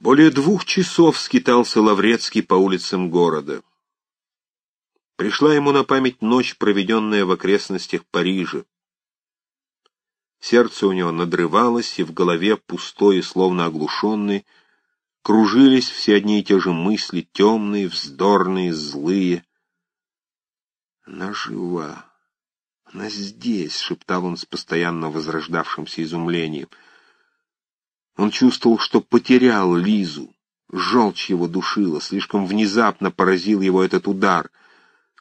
Более двух часов скитался Лаврецкий по улицам города. Пришла ему на память ночь, проведенная в окрестностях Парижа. Сердце у него надрывалось, и в голове, пустой и словно оглушенный, кружились все одни и те же мысли, темные, вздорные, злые. Она жива. Она здесь, — шептал он с постоянно возрождавшимся изумлением. Он чувствовал, что потерял Лизу. Желчь его душила, слишком внезапно поразил его этот удар.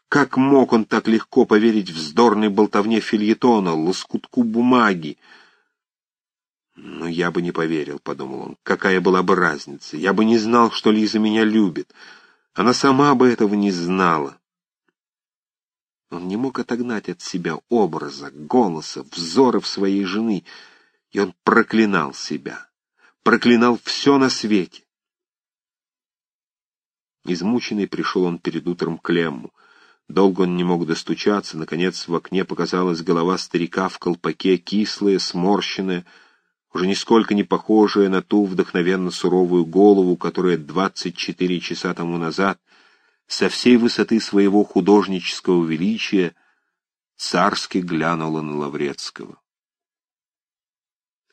Как мог он так легко поверить вздорной болтовне фильетона, лоскутку бумаги? «Но я бы не поверил», — подумал он. «Какая была бы разница? Я бы не знал, что Лиза меня любит. Она сама бы этого не знала». Он не мог отогнать от себя образа, голоса, взоров своей жены, и он проклинал себя, проклинал все на свете. Измученный пришел он перед утром к Лемму. Долго он не мог достучаться, наконец в окне показалась голова старика в колпаке, кислая, сморщенная, уже нисколько не похожая на ту вдохновенно суровую голову, которая двадцать четыре часа тому назад со всей высоты своего художнического величия царски глянула на Лаврецкого.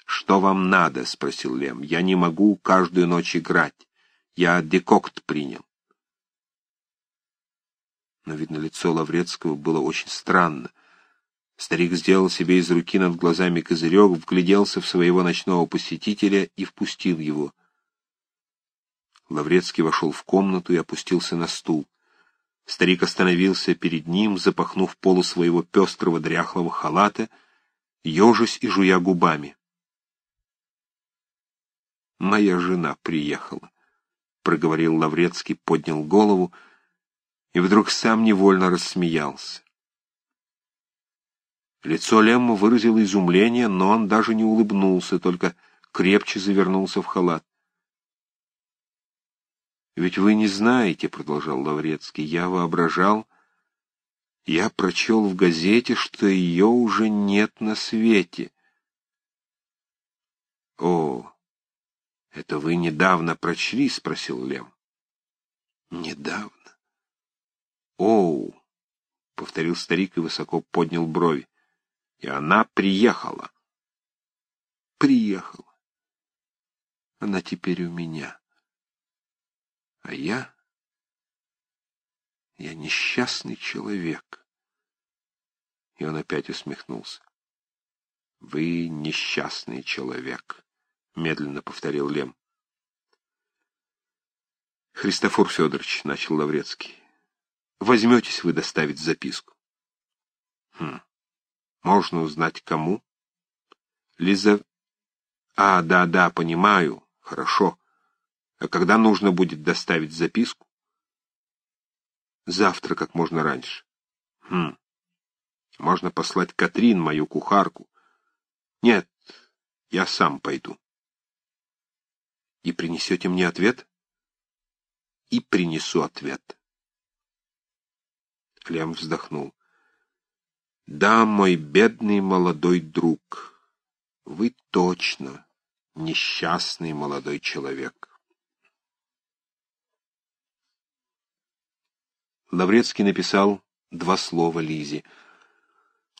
«Что вам надо?» — спросил Лем. «Я не могу каждую ночь играть. Я декокт принял». Но, видно, лицо Лаврецкого было очень странно. Старик сделал себе из руки над глазами козырек, вгляделся в своего ночного посетителя и впустил его — Лаврецкий вошел в комнату и опустился на стул. Старик остановился перед ним, запахнув полу своего пестрого дряхлого халата, ежась и жуя губами. «Моя жена приехала», — проговорил Лаврецкий, поднял голову и вдруг сам невольно рассмеялся. Лицо Лемма выразило изумление, но он даже не улыбнулся, только крепче завернулся в халат. «Ведь вы не знаете, — продолжал Лаврецкий, — я воображал, я прочел в газете, что ее уже нет на свете». «О, это вы недавно прочли?» — спросил Лем. «Недавно». «Оу!» — повторил старик и высоко поднял брови. «И она приехала». «Приехала. Она теперь у меня». А я... Я несчастный человек. И он опять усмехнулся. «Вы несчастный человек», — медленно повторил Лем. «Христофор Федорович», — начал Лаврецкий, — «возьметесь вы доставить записку?» «Хм, можно узнать, кому?» «Лиза...» «А, да-да, понимаю, хорошо». А когда нужно будет доставить записку? Завтра, как можно раньше. Хм. Можно послать Катрин, мою кухарку. Нет, я сам пойду. И принесете мне ответ? И принесу ответ. Лем вздохнул. Да, мой бедный молодой друг, вы точно несчастный молодой человек. Лаврецкий написал два слова Лизе.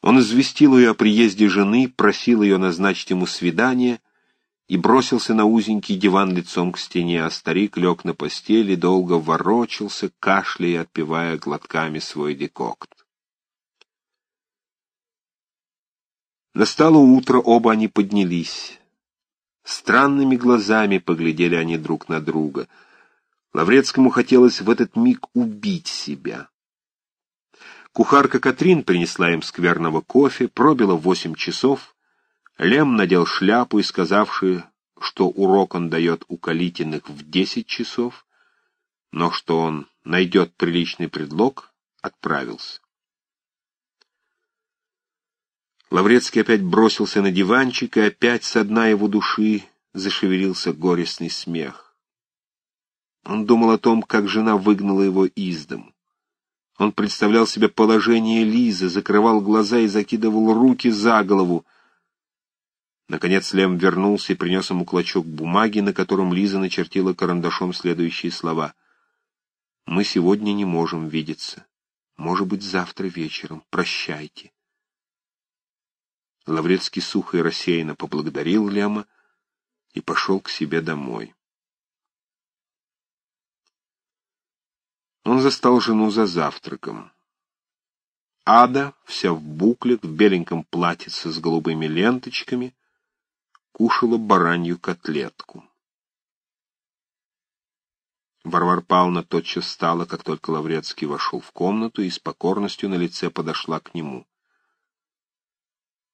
Он известил ее о приезде жены, просил ее назначить ему свидание и бросился на узенький диван лицом к стене, а старик лег на постели, долго ворочался, кашляя и отпивая глотками свой декокт. Настало утро, оба они поднялись. Странными глазами поглядели они друг на друга — Лаврецкому хотелось в этот миг убить себя. Кухарка Катрин принесла им скверного кофе, пробило восемь часов. Лем надел шляпу и, сказавший, что урок он дает у Калитиных в десять часов, но что он найдет приличный предлог, отправился. Лаврецкий опять бросился на диванчик, и опять со дна его души зашевелился горестный смех. Он думал о том, как жена выгнала его из дому. Он представлял себе положение Лизы, закрывал глаза и закидывал руки за голову. Наконец Лем вернулся и принес ему клочок бумаги, на котором Лиза начертила карандашом следующие слова. «Мы сегодня не можем видеться. Может быть, завтра вечером. Прощайте». Лаврецкий сухо и рассеянно поблагодарил Лема и пошел к себе домой. Он застал жену за завтраком. Ада, вся в буклях, в беленьком платьице с голубыми ленточками, кушала баранью котлетку. Варвар Павловна тотчас встала, как только Лаврецкий вошел в комнату, и с покорностью на лице подошла к нему.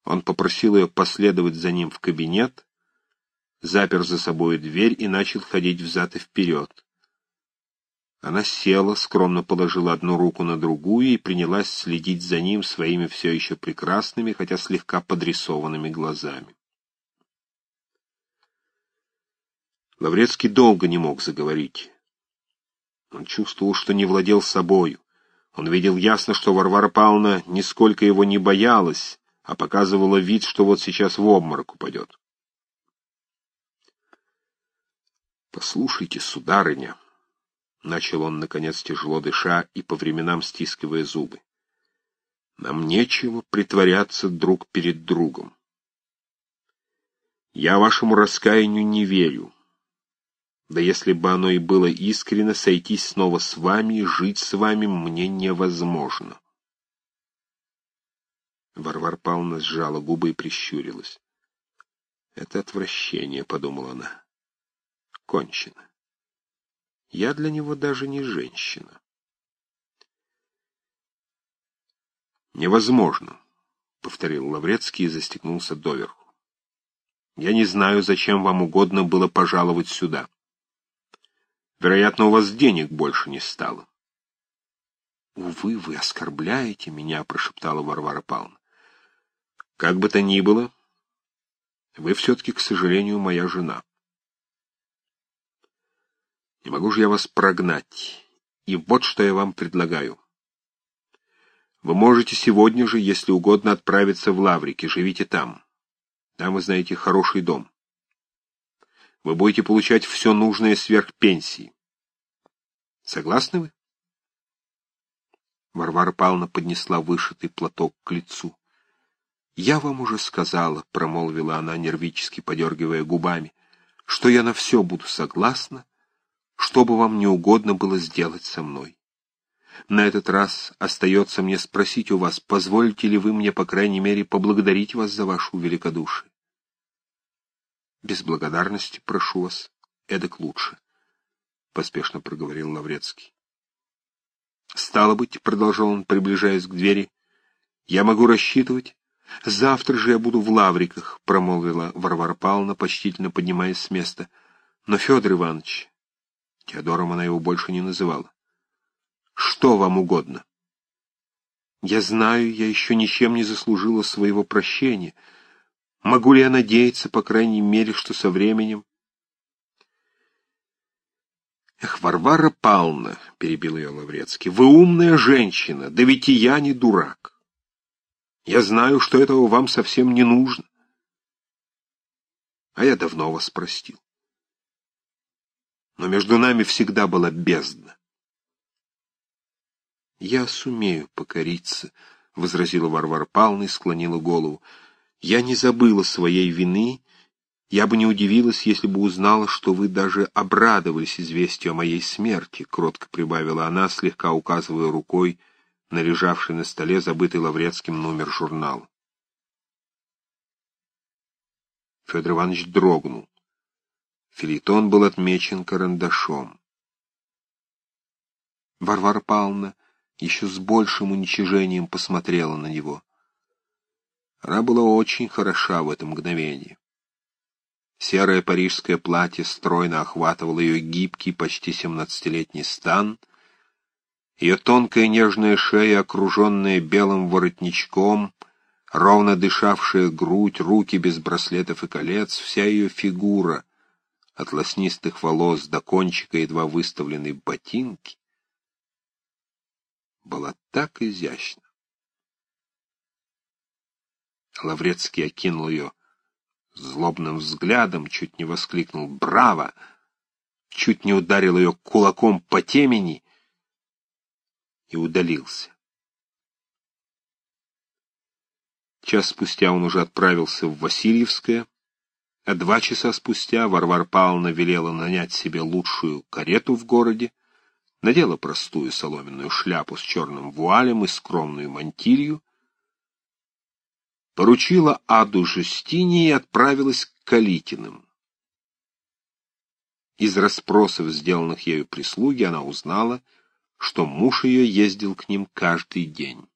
Он попросил ее последовать за ним в кабинет, запер за собой дверь и начал ходить взад и вперед. Она села, скромно положила одну руку на другую и принялась следить за ним своими все еще прекрасными, хотя слегка подрисованными глазами. Лаврецкий долго не мог заговорить. Он чувствовал, что не владел собою. Он видел ясно, что Варвара Павловна нисколько его не боялась, а показывала вид, что вот сейчас в обморок упадет. «Послушайте, сударыня», — начал он, наконец, тяжело дыша и по временам стискивая зубы. «Нам нечего притворяться друг перед другом. Я вашему раскаянию не верю. Да если бы оно и было искренно, сойтись снова с вами и жить с вами мне невозможно». Варвар Павловна сжала губы и прищурилась. «Это отвращение», — подумала она. «Кончено». Я для него даже не женщина. «Невозможно», — повторил Лаврецкий и застегнулся доверху. «Я не знаю, зачем вам угодно было пожаловать сюда. Вероятно, у вас денег больше не стало». «Увы, вы оскорбляете меня», — прошептала Варвара Павловна. «Как бы то ни было, вы все-таки, к сожалению, моя жена». Не могу же я вас прогнать. И вот что я вам предлагаю. Вы можете сегодня же, если угодно, отправиться в Лаврики, живите там. Там, вы знаете, хороший дом. Вы будете получать все нужное сверх пенсии. Согласны вы? Варвара Павловна поднесла вышитый платок к лицу. «Я вам уже сказала», — промолвила она, нервически подергивая губами, — «что я на все буду согласна, что бы вам не угодно было сделать со мной. На этот раз остается мне спросить у вас, позволите ли вы мне, по крайней мере, поблагодарить вас за вашу великодушие. Без благодарности прошу вас, эдак лучше, — поспешно проговорил Лаврецкий. Стало быть, — продолжал он, приближаясь к двери, — я могу рассчитывать. Завтра же я буду в Лавриках, — промолвила Варвара Павловна, почтительно поднимаясь с места. Но, Федор Иванович, Теодором она его больше не называла. «Что вам угодно?» «Я знаю, я еще ничем не заслужила своего прощения. Могу ли я надеяться, по крайней мере, что со временем...» «Эх, Варвара Павловна», — перебил ее Лаврецкий, — «вы умная женщина, да ведь и я не дурак. Я знаю, что этого вам совсем не нужно. А я давно вас простил но между нами всегда была бездна. «Я сумею покориться», — возразила Варвара Павловна и склонила голову. «Я не забыла своей вины. Я бы не удивилась, если бы узнала, что вы даже обрадовались известию о моей смерти», — кротко прибавила она, слегка указывая рукой на лежавший на столе забытый Лаврецким номер журнала. Федор Иванович дрогнул. Филитон был отмечен карандашом. Варвара Павловна еще с большим уничижением посмотрела на него. Она была очень хороша в это мгновение. Серое парижское платье стройно охватывало ее гибкий, почти семнадцатилетний стан, ее тонкая нежная шея, окруженная белым воротничком, ровно дышавшая грудь, руки без браслетов и колец, вся ее фигура — от лоснистых волос до кончика едва выставленной ботинки, была так изящна. Лаврецкий окинул ее злобным взглядом, чуть не воскликнул «Браво!», чуть не ударил ее кулаком по темени и удалился. Час спустя он уже отправился в Васильевское, а два часа спустя Варвар Павловна велела нанять себе лучшую карету в городе, надела простую соломенную шляпу с черным вуалем и скромную мантилью, поручила Аду Жустине и отправилась к Калитиным. Из расспросов, сделанных ею прислуги, она узнала, что муж ее ездил к ним каждый день.